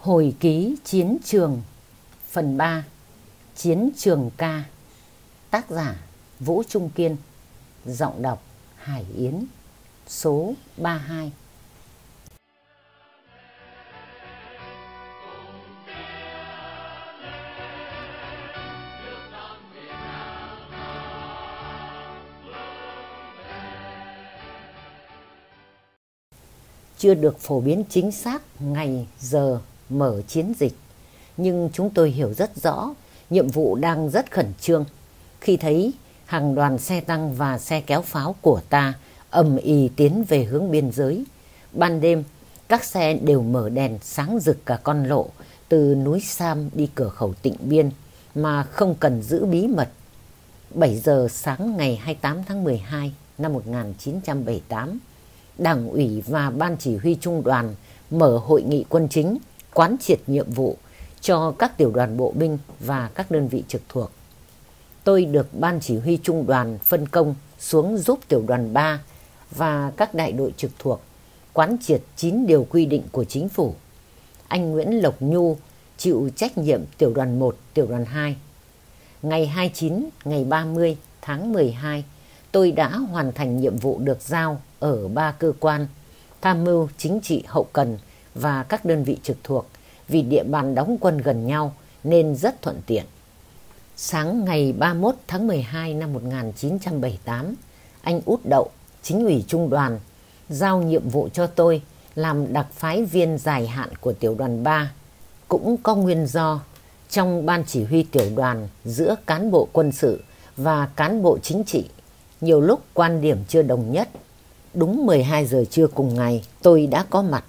Hồi ký chiến trường. Phần 3 Chiến trường ca. Tác giả Vũ Trung Kiên. Giọng đọc Hải Yến. Số 32 Chưa được phổ biến chính xác ngày, giờ mở chiến dịch. Nhưng chúng tôi hiểu rất rõ nhiệm vụ đang rất khẩn trương. Khi thấy hàng đoàn xe tăng và xe kéo pháo của ta ầm ì tiến về hướng biên giới. Ban đêm, các xe đều mở đèn sáng rực cả con lộ từ núi Sam đi cửa khẩu tịnh biên mà không cần giữ bí mật. 7 giờ sáng ngày 28 tháng 12 năm 1978, Đảng ủy và Ban Chỉ huy Trung đoàn mở hội nghị quân chính quán triệt nhiệm vụ cho các tiểu đoàn bộ binh và các đơn vị trực thuộc. Tôi được Ban Chỉ huy Trung đoàn phân công xuống giúp tiểu đoàn 3 và các đại đội trực thuộc quán triệt 9 điều quy định của chính phủ. Anh Nguyễn Lộc Nhu chịu trách nhiệm tiểu đoàn 1, tiểu đoàn 2. Ngày 29, ngày 30 tháng 12, tôi đã hoàn thành nhiệm vụ được giao ở ba cơ quan tham mưu chính trị hậu cần và các đơn vị trực thuộc vì địa bàn đóng quân gần nhau nên rất thuận tiện. Sáng ngày 31 tháng 12 năm 1978, anh Út Đậu, chính ủy trung đoàn, giao nhiệm vụ cho tôi làm đặc phái viên dài hạn của tiểu đoàn 3. Cũng có nguyên do trong ban chỉ huy tiểu đoàn giữa cán bộ quân sự và cán bộ chính trị. Nhiều lúc quan điểm chưa đồng nhất. Đúng 12 giờ trưa cùng ngày tôi đã có mặt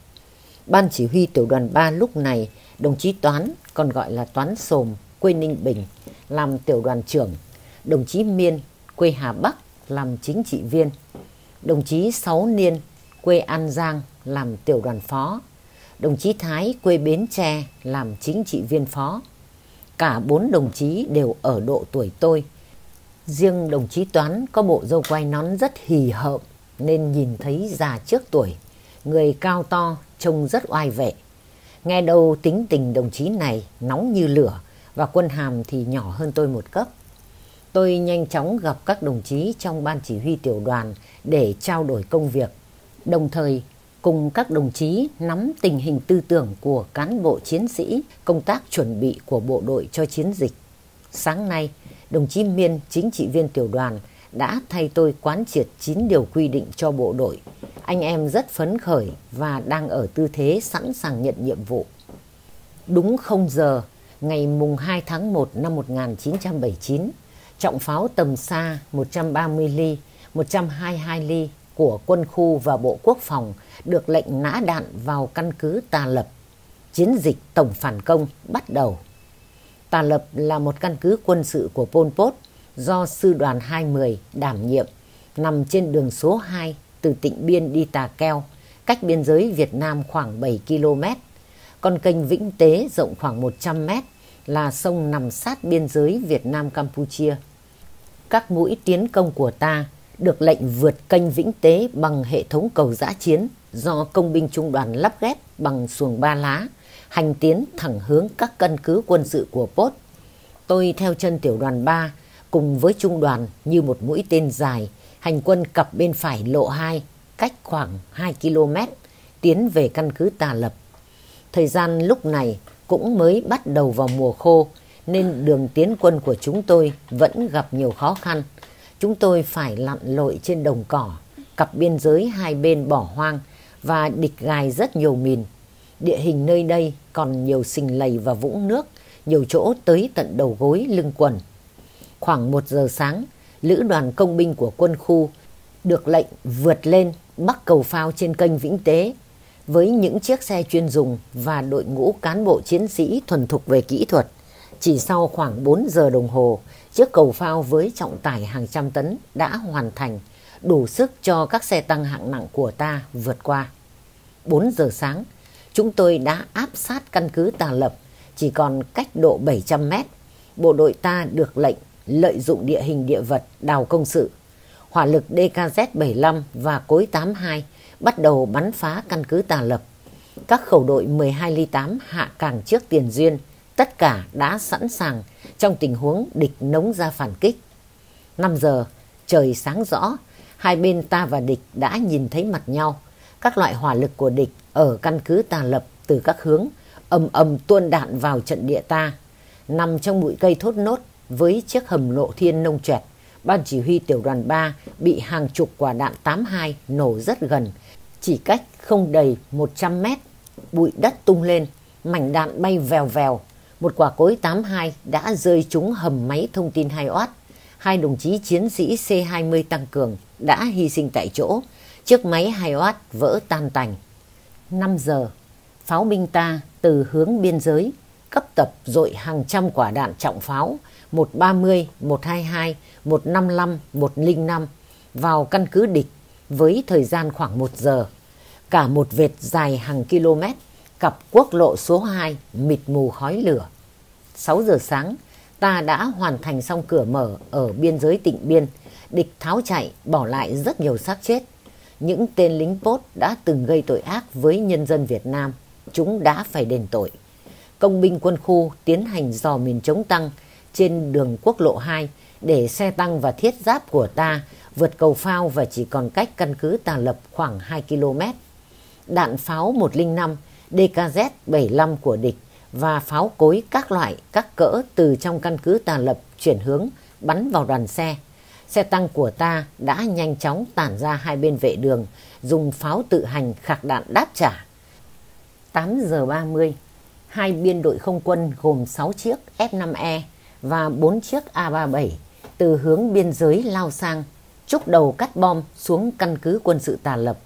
Ban chỉ huy tiểu đoàn 3 lúc này đồng chí Toán, còn gọi là Toán Sồm, quê Ninh Bình, làm tiểu đoàn trưởng. Đồng chí Miên, quê Hà Bắc, làm chính trị viên. Đồng chí Sáu Niên, quê An Giang, làm tiểu đoàn phó. Đồng chí Thái, quê Bến Tre, làm chính trị viên phó. Cả bốn đồng chí đều ở độ tuổi tôi. Riêng đồng chí Toán có bộ dâu quai nón rất hì hợm nên nhìn thấy già trước tuổi. Người cao to, trông rất oai vệ. Nghe đâu tính tình đồng chí này nóng như lửa và quân hàm thì nhỏ hơn tôi một cấp. Tôi nhanh chóng gặp các đồng chí trong ban chỉ huy tiểu đoàn để trao đổi công việc, đồng thời cùng các đồng chí nắm tình hình tư tưởng của cán bộ chiến sĩ, công tác chuẩn bị của bộ đội cho chiến dịch. Sáng nay, đồng chí Miên, chính trị viên tiểu đoàn, đã thay tôi quán triệt 9 điều quy định cho bộ đội anh em rất phấn khởi và đang ở tư thế sẵn sàng nhận nhiệm vụ. Đúng 0 giờ, ngày mùng 2 tháng 1 năm 1979, trọng pháo tầm xa 130 ly, 122 ly của quân khu và Bộ Quốc phòng được lệnh nã đạn vào căn cứ Tà Lập. Chiến dịch tổng phản công bắt đầu. Tà Lập là một căn cứ quân sự của Pol Pot do Sư đoàn 20 đảm nhiệm, nằm trên đường số 2 từ Tịnh Biên đi Tà Keo, cách biên giới Việt Nam khoảng 7 km. Con kênh Vĩnh Tế rộng khoảng 100 m là sông nằm sát biên giới Việt Nam Campuchia. Các mũi tiến công của ta được lệnh vượt kênh Vĩnh Tế bằng hệ thống cầu giã chiến do công binh trung đoàn lắp ghép bằng xuồng ba lá, hành tiến thẳng hướng các căn cứ quân sự của Pốt. Tôi theo chân tiểu đoàn 3 cùng với trung đoàn như một mũi tên dài hành quân cặp bên phải lộ 2, cách khoảng 2 km, tiến về căn cứ Tà Lập. Thời gian lúc này cũng mới bắt đầu vào mùa khô, nên đường tiến quân của chúng tôi vẫn gặp nhiều khó khăn. Chúng tôi phải lặn lội trên đồng cỏ, cặp biên giới hai bên bỏ hoang và địch gài rất nhiều mìn. Địa hình nơi đây còn nhiều sình lầy và vũng nước, nhiều chỗ tới tận đầu gối lưng quần. Khoảng một giờ sáng, lữ đoàn công binh của quân khu được lệnh vượt lên bắc cầu phao trên kênh Vĩnh Tế với những chiếc xe chuyên dùng và đội ngũ cán bộ chiến sĩ thuần thục về kỹ thuật. Chỉ sau khoảng 4 giờ đồng hồ, chiếc cầu phao với trọng tải hàng trăm tấn đã hoàn thành, đủ sức cho các xe tăng hạng nặng của ta vượt qua. 4 giờ sáng, chúng tôi đã áp sát căn cứ Tà Lập, chỉ còn cách độ 700 mét. Bộ đội ta được lệnh lợi dụng địa hình địa vật đào công sự. Hỏa lực DKZ-75 và cối 82 bắt đầu bắn phá căn cứ Tà Lập. Các khẩu đội 12 ly 8 hạ càng trước tiền duyên, tất cả đã sẵn sàng trong tình huống địch nống ra phản kích. 5 giờ, trời sáng rõ, hai bên ta và địch đã nhìn thấy mặt nhau. Các loại hỏa lực của địch ở căn cứ tà lập từ các hướng ầm ầm tuôn đạn vào trận địa ta. Nằm trong bụi cây thốt nốt với chiếc hầm lộ thiên nông trẹt, ban chỉ huy tiểu đoàn 3 bị hàng chục quả đạn 82 nổ rất gần, chỉ cách không đầy 100 mét. Bụi đất tung lên, mảnh đạn bay vèo vèo. Một quả cối 82 đã rơi trúng hầm máy thông tin 2 oát. Hai đồng chí chiến sĩ C-20 tăng cường đã hy sinh tại chỗ. Chiếc máy 2 oát vỡ tan tành. 5 giờ, pháo binh ta từ hướng biên giới cấp tập dội hàng trăm quả đạn trọng pháo 130, 122, 155, 105 vào căn cứ địch với thời gian khoảng 1 giờ. Cả một vệt dài hàng km, cặp quốc lộ số 2 mịt mù khói lửa. 6 giờ sáng, ta đã hoàn thành xong cửa mở ở biên giới tỉnh biên. Địch tháo chạy, bỏ lại rất nhiều xác chết. Những tên lính pốt đã từng gây tội ác với nhân dân Việt Nam. Chúng đã phải đền tội. Công binh quân khu tiến hành dò miền chống tăng trên đường quốc lộ 2 để xe tăng và thiết giáp của ta vượt cầu phao và chỉ còn cách căn cứ Tà Lập khoảng 2 km. Đạn pháo 105, DKZ-75 của địch và pháo cối các loại, các cỡ từ trong căn cứ Tà Lập chuyển hướng bắn vào đoàn xe. Xe tăng của ta đã nhanh chóng tản ra hai bên vệ đường, dùng pháo tự hành khạc đạn đáp trả. 8 giờ 30, hai biên đội không quân gồm 6 chiếc F-5E và 4 chiếc A-37 từ hướng biên giới lao sang, chúc đầu cắt bom xuống căn cứ quân sự tà lập.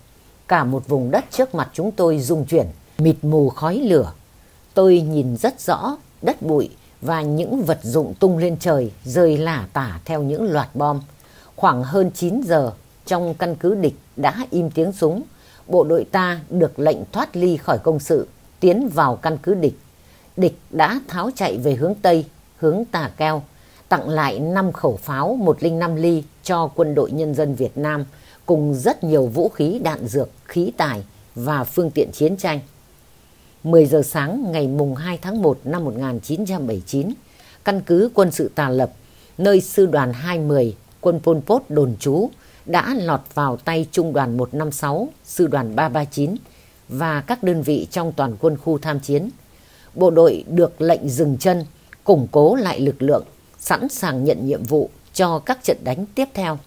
Cả một vùng đất trước mặt chúng tôi rung chuyển, mịt mù khói lửa. Tôi nhìn rất rõ đất bụi và những vật dụng tung lên trời rơi lả tả theo những loạt bom. Khoảng hơn 9 giờ, trong căn cứ địch đã im tiếng súng. Bộ đội ta được lệnh thoát ly khỏi công sự, tiến vào căn cứ địch. Địch đã tháo chạy về hướng Tây, hướng Tà Keo, tặng lại 5 khẩu pháo 105 ly cho quân đội nhân dân Việt Nam cùng rất nhiều vũ khí đạn dược, khí tài và phương tiện chiến tranh. 10 giờ sáng ngày mùng 2 tháng 1 năm 1979, căn cứ quân sự Tà Lập, nơi sư đoàn 210 quân Pol Pot đồn trú đã lọt vào tay trung đoàn 156, sư đoàn 339 và các đơn vị trong toàn quân khu tham chiến. Bộ đội được lệnh dừng chân, củng cố lại lực lượng, sẵn sàng nhận nhiệm vụ cho các trận đánh tiếp theo.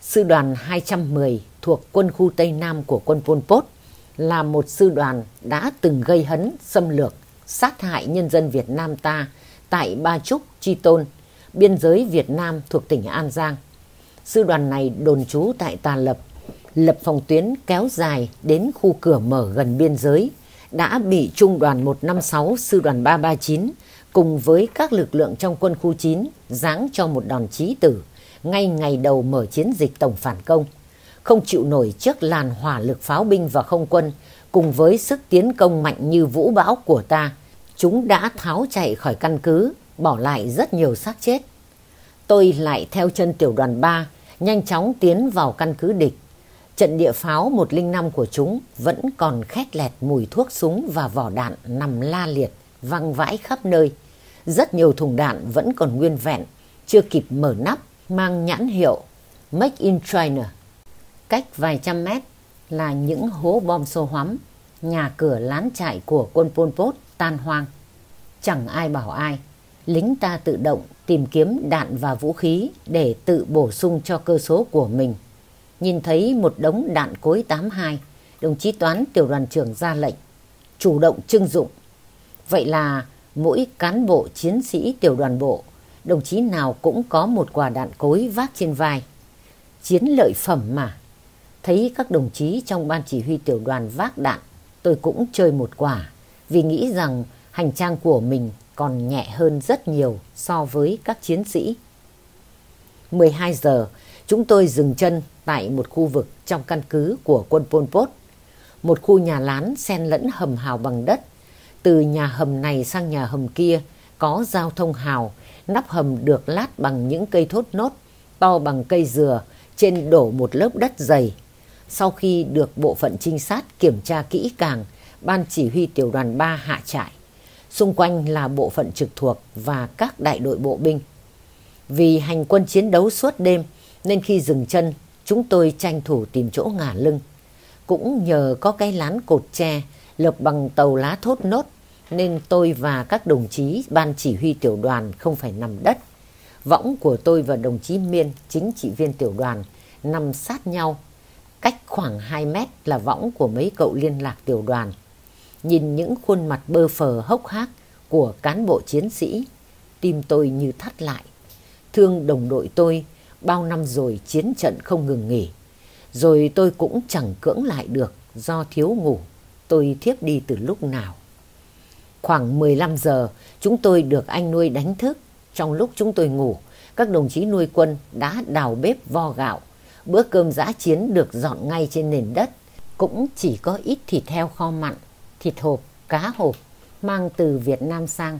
Sư đoàn 210 thuộc quân khu Tây Nam của quân Pol Pot là một sư đoàn đã từng gây hấn, xâm lược, sát hại nhân dân Việt Nam ta tại Ba Trúc, Chi Tôn, biên giới Việt Nam thuộc tỉnh An Giang. Sư đoàn này đồn trú tại Tà Lập, lập phòng tuyến kéo dài đến khu cửa mở gần biên giới, đã bị Trung đoàn 156 Sư đoàn 339 cùng với các lực lượng trong quân khu 9 giáng cho một đòn chí tử ngay ngày đầu mở chiến dịch tổng phản công. Không chịu nổi trước làn hỏa lực pháo binh và không quân cùng với sức tiến công mạnh như vũ bão của ta, chúng đã tháo chạy khỏi căn cứ, bỏ lại rất nhiều xác chết. Tôi lại theo chân tiểu đoàn 3, nhanh chóng tiến vào căn cứ địch. Trận địa pháo 105 của chúng vẫn còn khét lẹt mùi thuốc súng và vỏ đạn nằm la liệt, văng vãi khắp nơi. Rất nhiều thùng đạn vẫn còn nguyên vẹn, chưa kịp mở nắp, mang nhãn hiệu Make in China. Cách vài trăm mét là những hố bom xô hoắm, nhà cửa lán trại của quân Pol Pot tan hoang. Chẳng ai bảo ai, lính ta tự động tìm kiếm đạn và vũ khí để tự bổ sung cho cơ số của mình. Nhìn thấy một đống đạn cối 82, đồng chí Toán tiểu đoàn trưởng ra lệnh, chủ động trưng dụng. Vậy là mỗi cán bộ chiến sĩ tiểu đoàn bộ, đồng chí nào cũng có một quả đạn cối vác trên vai. Chiến lợi phẩm mà. Thấy các đồng chí trong ban chỉ huy tiểu đoàn vác đạn, tôi cũng chơi một quả, vì nghĩ rằng hành trang của mình còn nhẹ hơn rất nhiều so với các chiến sĩ. 12 giờ, chúng tôi dừng chân tại một khu vực trong căn cứ của quân Pol Pot. Một khu nhà lán xen lẫn hầm hào bằng đất. Từ nhà hầm này sang nhà hầm kia có giao thông hào, nắp hầm được lát bằng những cây thốt nốt, to bằng cây dừa, trên đổ một lớp đất dày. sau khi được bộ phận trinh sát kiểm tra kỹ càng, ban chỉ huy tiểu đoàn 3 hạ trại. Xung quanh là bộ phận trực thuộc và các đại đội bộ binh. Vì hành quân chiến đấu suốt đêm nên khi dừng chân chúng tôi tranh thủ tìm chỗ ngả lưng. Cũng nhờ có cái lán cột tre lợp bằng tàu lá thốt nốt nên tôi và các đồng chí ban chỉ huy tiểu đoàn không phải nằm đất. Võng của tôi và đồng chí Miên, chính trị viên tiểu đoàn, nằm sát nhau. Cách khoảng 2 mét là võng của mấy cậu liên lạc tiểu đoàn. Nhìn những khuôn mặt bơ phờ hốc hác của cán bộ chiến sĩ, tim tôi như thắt lại. Thương đồng đội tôi, bao năm rồi chiến trận không ngừng nghỉ. Rồi tôi cũng chẳng cưỡng lại được do thiếu ngủ. Tôi thiếp đi từ lúc nào. Khoảng 15 giờ, chúng tôi được anh nuôi đánh thức. Trong lúc chúng tôi ngủ, các đồng chí nuôi quân đã đào bếp vo gạo. Bữa cơm giã chiến được dọn ngay trên nền đất. Cũng chỉ có ít thịt heo kho mặn, thịt hộp, cá hộp mang từ Việt Nam sang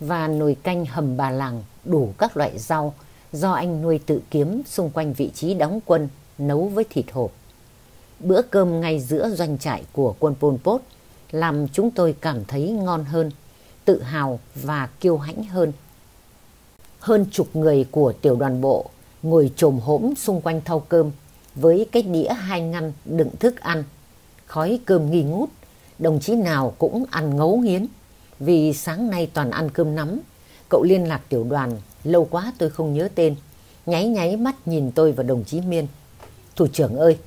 và nồi canh hầm bà làng đủ các loại rau do anh nuôi tự kiếm xung quanh vị trí đóng quân nấu với thịt hộp. Bữa cơm ngay giữa doanh trại của quân Pol Pot làm chúng tôi cảm thấy ngon hơn, tự hào và kiêu hãnh hơn. Hơn chục người của tiểu đoàn bộ ngồi trồm hổm xung quanh thau cơm với cái đĩa hai ngăn đựng thức ăn. Khói cơm nghi ngút, đồng chí nào cũng ăn ngấu nghiến. Vì sáng nay toàn ăn cơm nắm, cậu liên lạc tiểu đoàn, lâu quá tôi không nhớ tên. Nháy nháy mắt nhìn tôi và đồng chí Miên. Thủ trưởng ơi,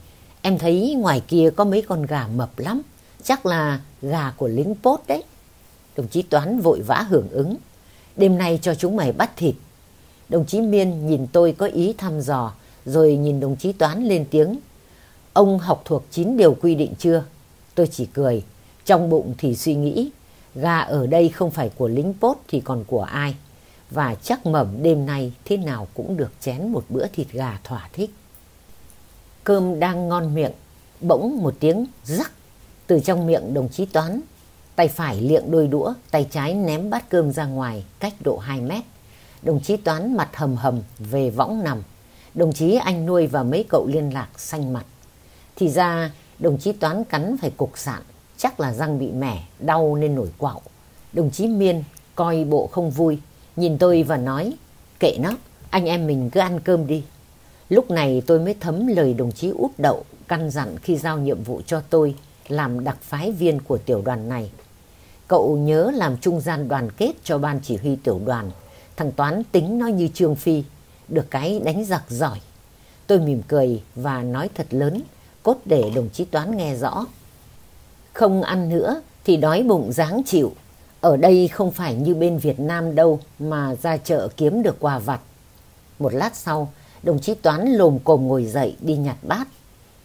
em thấy ngoài kia có mấy con gà mập lắm. Chắc là gà của lính pốt đấy. Đồng chí Toán vội vã hưởng ứng. Đêm nay cho chúng mày bắt thịt. Đồng chí Miên nhìn tôi có ý thăm dò, rồi nhìn đồng chí Toán lên tiếng. Ông học thuộc 9 điều quy định chưa? Tôi chỉ cười, trong bụng thì suy nghĩ, gà ở đây không phải của lính pốt thì còn của ai. Và chắc mẩm đêm nay thế nào cũng được chén một bữa thịt gà thỏa thích. Cơm đang ngon miệng, bỗng một tiếng rắc từ trong miệng đồng chí Toán. Tay phải liệng đôi đũa, tay trái ném bát cơm ra ngoài cách độ 2 mét. Đồng chí Toán mặt hầm hầm về võng nằm. Đồng chí anh nuôi và mấy cậu liên lạc xanh mặt. Thì ra đồng chí Toán cắn phải cục sạn, chắc là răng bị mẻ, đau nên nổi quạo. Đồng chí Miên coi bộ không vui, nhìn tôi và nói, kệ nó, anh em mình cứ ăn cơm đi. Lúc này tôi mới thấm lời đồng chí út đậu căn dặn khi giao nhiệm vụ cho tôi làm đặc phái viên của tiểu đoàn này. Cậu nhớ làm trung gian đoàn kết cho ban chỉ huy tiểu đoàn. Thằng Toán tính nó như Trương Phi, được cái đánh giặc giỏi. Tôi mỉm cười và nói thật lớn, cốt để đồng chí Toán nghe rõ. Không ăn nữa thì đói bụng dáng chịu. Ở đây không phải như bên Việt Nam đâu mà ra chợ kiếm được quà vặt. Một lát sau, đồng chí Toán lồm cồm ngồi dậy đi nhặt bát.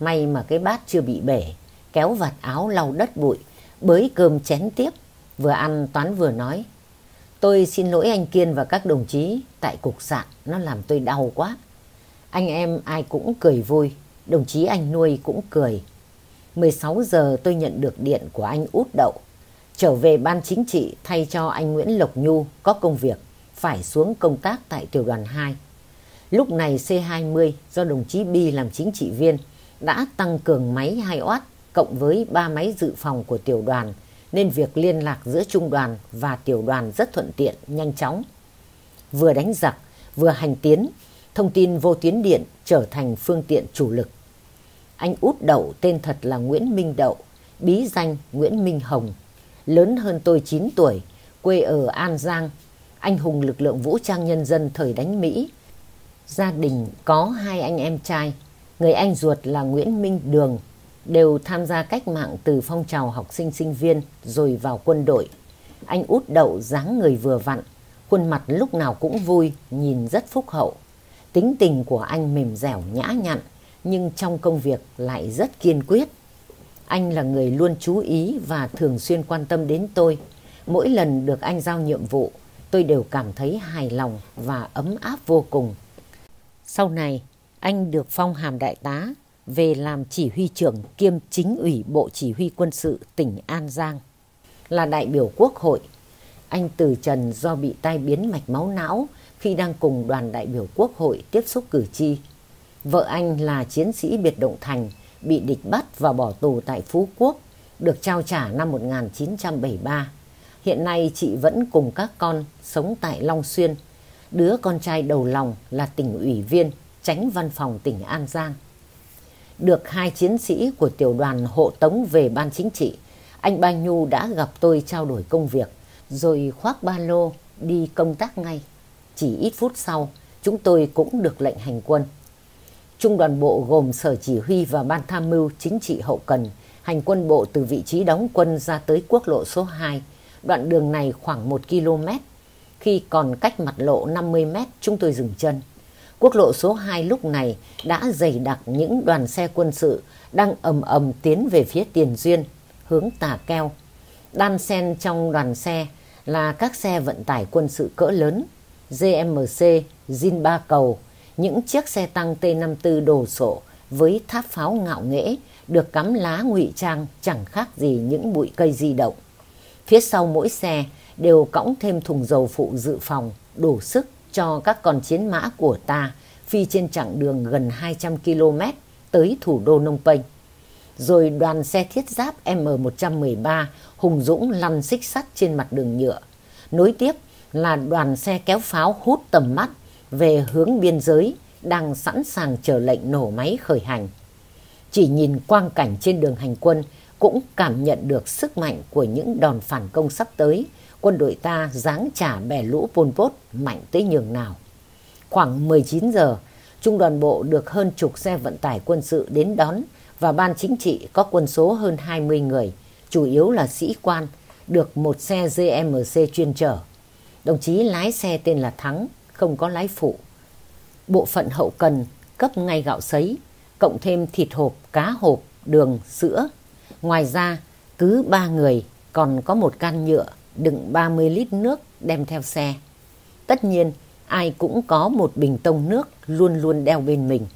May mà cái bát chưa bị bể kéo vạt áo lau đất bụi, bới cơm chén tiếp. Vừa ăn Toán vừa nói. Tôi xin lỗi anh Kiên và các đồng chí tại cục sạn, nó làm tôi đau quá. Anh em ai cũng cười vui, đồng chí anh nuôi cũng cười. 16 giờ tôi nhận được điện của anh út đậu. Trở về ban chính trị thay cho anh Nguyễn Lộc Nhu có công việc, phải xuống công tác tại tiểu đoàn 2. Lúc này C20 do đồng chí Bi làm chính trị viên đã tăng cường máy 2 oát cộng với ba máy dự phòng của tiểu đoàn nên việc liên lạc giữa trung đoàn và tiểu đoàn rất thuận tiện, nhanh chóng. Vừa đánh giặc, vừa hành tiến, thông tin vô tuyến điện trở thành phương tiện chủ lực. Anh út đậu tên thật là Nguyễn Minh Đậu, bí danh Nguyễn Minh Hồng. Lớn hơn tôi 9 tuổi, quê ở An Giang, anh hùng lực lượng vũ trang nhân dân thời đánh Mỹ. Gia đình có hai anh em trai, người anh ruột là Nguyễn Minh Đường, đều tham gia cách mạng từ phong trào học sinh sinh viên rồi vào quân đội. Anh út đậu dáng người vừa vặn, khuôn mặt lúc nào cũng vui, nhìn rất phúc hậu. Tính tình của anh mềm dẻo nhã nhặn, nhưng trong công việc lại rất kiên quyết. Anh là người luôn chú ý và thường xuyên quan tâm đến tôi. Mỗi lần được anh giao nhiệm vụ, tôi đều cảm thấy hài lòng và ấm áp vô cùng. Sau này, anh được phong hàm đại tá về làm chỉ huy trưởng kiêm chính ủy Bộ Chỉ huy quân sự tỉnh An Giang. Là đại biểu quốc hội, anh từ trần do bị tai biến mạch máu não khi đang cùng đoàn đại biểu quốc hội tiếp xúc cử tri. Vợ anh là chiến sĩ biệt động thành, bị địch bắt và bỏ tù tại Phú Quốc, được trao trả năm 1973. Hiện nay chị vẫn cùng các con sống tại Long Xuyên. Đứa con trai đầu lòng là tỉnh ủy viên, tránh văn phòng tỉnh An Giang. Được hai chiến sĩ của tiểu đoàn hộ tống về ban chính trị, anh Ba Nhu đã gặp tôi trao đổi công việc, rồi khoác ba lô đi công tác ngay. Chỉ ít phút sau, chúng tôi cũng được lệnh hành quân. Trung đoàn bộ gồm sở chỉ huy và ban tham mưu chính trị hậu cần, hành quân bộ từ vị trí đóng quân ra tới quốc lộ số 2. Đoạn đường này khoảng 1 km. Khi còn cách mặt lộ 50 m, chúng tôi dừng chân. Quốc lộ số 2 lúc này đã dày đặc những đoàn xe quân sự đang ầm ầm tiến về phía Tiền Duyên, hướng Tà Keo. Đan xen trong đoàn xe là các xe vận tải quân sự cỡ lớn, GMC, Zin Ba Cầu, những chiếc xe tăng T-54 đồ sộ với tháp pháo ngạo nghễ được cắm lá ngụy trang chẳng khác gì những bụi cây di động. Phía sau mỗi xe đều cõng thêm thùng dầu phụ dự phòng, đủ sức cho các con chiến mã của ta phi trên chặng đường gần 200 km tới thủ đô Nông Penh. Rồi đoàn xe thiết giáp M113 hùng dũng lăn xích sắt trên mặt đường nhựa. Nối tiếp là đoàn xe kéo pháo hút tầm mắt về hướng biên giới đang sẵn sàng chờ lệnh nổ máy khởi hành. Chỉ nhìn quang cảnh trên đường hành quân cũng cảm nhận được sức mạnh của những đòn phản công sắp tới. Quân đội ta giáng trả bè lũ Pol Pot mạnh tới nhường nào. Khoảng 19 giờ, Trung đoàn bộ được hơn chục xe vận tải quân sự đến đón và ban chính trị có quân số hơn 20 người, chủ yếu là sĩ quan, được một xe GMC chuyên chở. Đồng chí lái xe tên là Thắng, không có lái phụ. Bộ phận hậu cần cấp ngay gạo sấy, cộng thêm thịt hộp, cá hộp, đường, sữa. Ngoài ra, cứ ba người còn có một can nhựa đựng 30 lít nước đem theo xe. Tất nhiên, ai cũng có một bình tông nước luôn luôn đeo bên mình.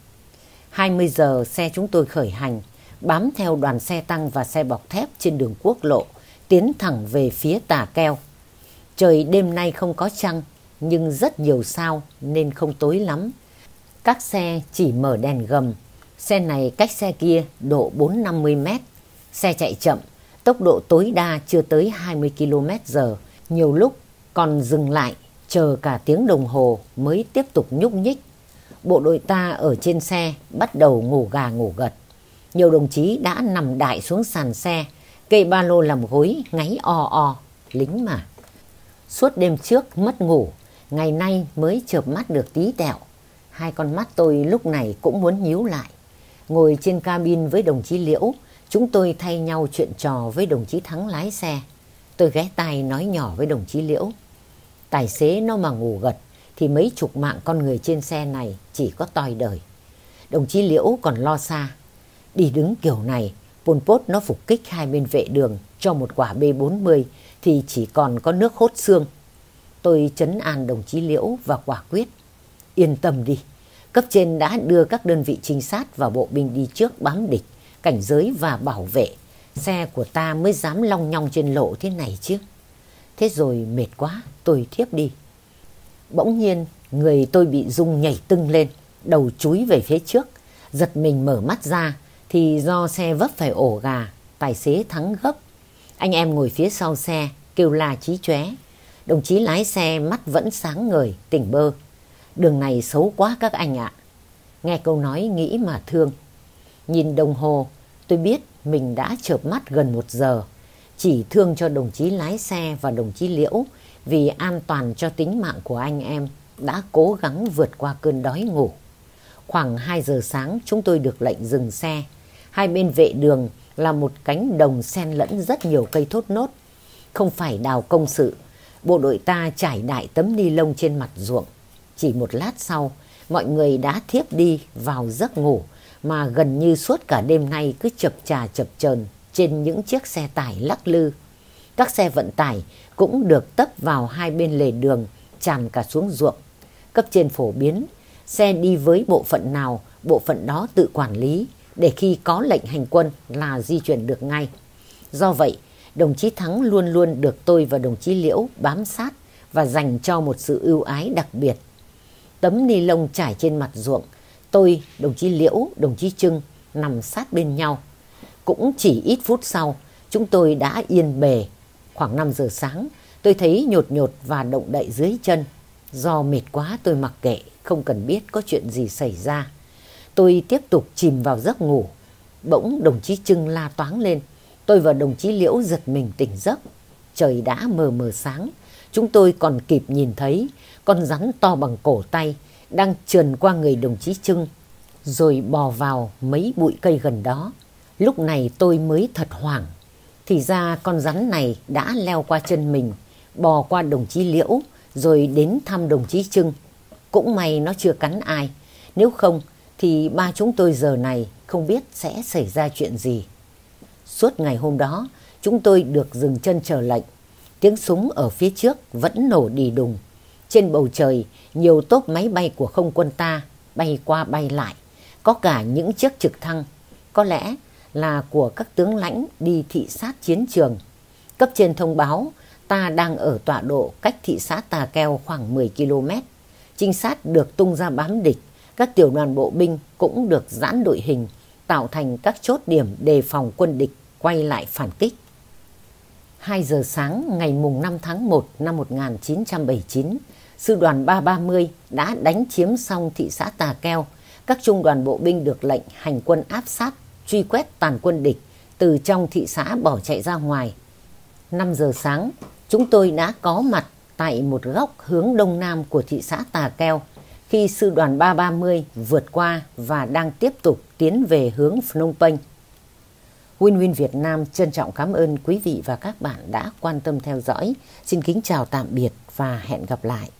20 giờ xe chúng tôi khởi hành, bám theo đoàn xe tăng và xe bọc thép trên đường quốc lộ, tiến thẳng về phía tà keo. Trời đêm nay không có trăng, nhưng rất nhiều sao nên không tối lắm. Các xe chỉ mở đèn gầm, xe này cách xe kia độ 450 mét. Xe chạy chậm, tốc độ tối đa chưa tới 20 km giờ, nhiều lúc còn dừng lại chờ cả tiếng đồng hồ mới tiếp tục nhúc nhích. Bộ đội ta ở trên xe bắt đầu ngủ gà ngủ gật. Nhiều đồng chí đã nằm đại xuống sàn xe, cây ba lô làm gối, ngáy o o, lính mà. Suốt đêm trước mất ngủ, ngày nay mới chợp mắt được tí tẹo. Hai con mắt tôi lúc này cũng muốn nhíu lại. Ngồi trên cabin với đồng chí Liễu, chúng tôi thay nhau chuyện trò với đồng chí Thắng lái xe. Tôi ghé tai nói nhỏ với đồng chí Liễu. Tài xế nó mà ngủ gật thì mấy chục mạng con người trên xe này chỉ có toi đời. Đồng chí Liễu còn lo xa. Đi đứng kiểu này, Pol Pot nó phục kích hai bên vệ đường cho một quả B-40 thì chỉ còn có nước hốt xương. Tôi chấn an đồng chí Liễu và quả quyết. Yên tâm đi, cấp trên đã đưa các đơn vị trinh sát và bộ binh đi trước bám địch, cảnh giới và bảo vệ. Xe của ta mới dám long nhong trên lộ thế này chứ. Thế rồi mệt quá, tôi thiếp đi. Bỗng nhiên, người tôi bị rung nhảy tưng lên, đầu chúi về phía trước. Giật mình mở mắt ra, thì do xe vấp phải ổ gà, tài xế thắng gấp. Anh em ngồi phía sau xe, kêu la chí chóe. Đồng chí lái xe mắt vẫn sáng ngời, tỉnh bơ. Đường này xấu quá các anh ạ. Nghe câu nói nghĩ mà thương. Nhìn đồng hồ, tôi biết mình đã chợp mắt gần một giờ chỉ thương cho đồng chí lái xe và đồng chí Liễu vì an toàn cho tính mạng của anh em đã cố gắng vượt qua cơn đói ngủ. Khoảng 2 giờ sáng chúng tôi được lệnh dừng xe. Hai bên vệ đường là một cánh đồng sen lẫn rất nhiều cây thốt nốt. Không phải đào công sự, bộ đội ta trải đại tấm ni lông trên mặt ruộng. Chỉ một lát sau, mọi người đã thiếp đi vào giấc ngủ mà gần như suốt cả đêm nay cứ chập trà chập chờn trên những chiếc xe tải lắc lư. Các xe vận tải cũng được tấp vào hai bên lề đường, tràn cả xuống ruộng. Cấp trên phổ biến, xe đi với bộ phận nào, bộ phận đó tự quản lý, để khi có lệnh hành quân là di chuyển được ngay. Do vậy, đồng chí Thắng luôn luôn được tôi và đồng chí Liễu bám sát và dành cho một sự ưu ái đặc biệt. Tấm ni lông trải trên mặt ruộng, tôi, đồng chí Liễu, đồng chí Trưng nằm sát bên nhau. Cũng chỉ ít phút sau, chúng tôi đã yên bề. Khoảng 5 giờ sáng, tôi thấy nhột nhột và động đậy dưới chân. Do mệt quá tôi mặc kệ, không cần biết có chuyện gì xảy ra. Tôi tiếp tục chìm vào giấc ngủ. Bỗng đồng chí Trưng la toáng lên. Tôi và đồng chí Liễu giật mình tỉnh giấc. Trời đã mờ mờ sáng. Chúng tôi còn kịp nhìn thấy con rắn to bằng cổ tay đang trườn qua người đồng chí Trưng rồi bò vào mấy bụi cây gần đó. Lúc này tôi mới thật hoảng. Thì ra con rắn này đã leo qua chân mình, bò qua đồng chí Liễu rồi đến thăm đồng chí Trưng. Cũng may nó chưa cắn ai. Nếu không thì ba chúng tôi giờ này không biết sẽ xảy ra chuyện gì. Suốt ngày hôm đó, chúng tôi được dừng chân chờ lệnh. Tiếng súng ở phía trước vẫn nổ đi đùng. Trên bầu trời, nhiều tốp máy bay của không quân ta bay qua bay lại. Có cả những chiếc trực thăng. Có lẽ là của các tướng lãnh đi thị sát chiến trường. Cấp trên thông báo ta đang ở tọa độ cách thị xã Tà Keo khoảng 10 km. Trinh sát được tung ra bám địch. Các tiểu đoàn bộ binh cũng được giãn đội hình, tạo thành các chốt điểm đề phòng quân địch quay lại phản kích. 2 giờ sáng ngày mùng 5 tháng 1 năm 1979, sư đoàn 330 đã đánh chiếm xong thị xã Tà Keo. Các trung đoàn bộ binh được lệnh hành quân áp sát, truy quét tàn quân địch từ trong thị xã bỏ chạy ra ngoài. 5 giờ sáng, chúng tôi đã có mặt tại một góc hướng đông nam của thị xã Tà Keo khi sư đoàn 330 vượt qua và đang tiếp tục tiến về hướng Phnom Penh. Win Win Việt Nam trân trọng cảm ơn quý vị và các bạn đã quan tâm theo dõi. Xin kính chào tạm biệt và hẹn gặp lại.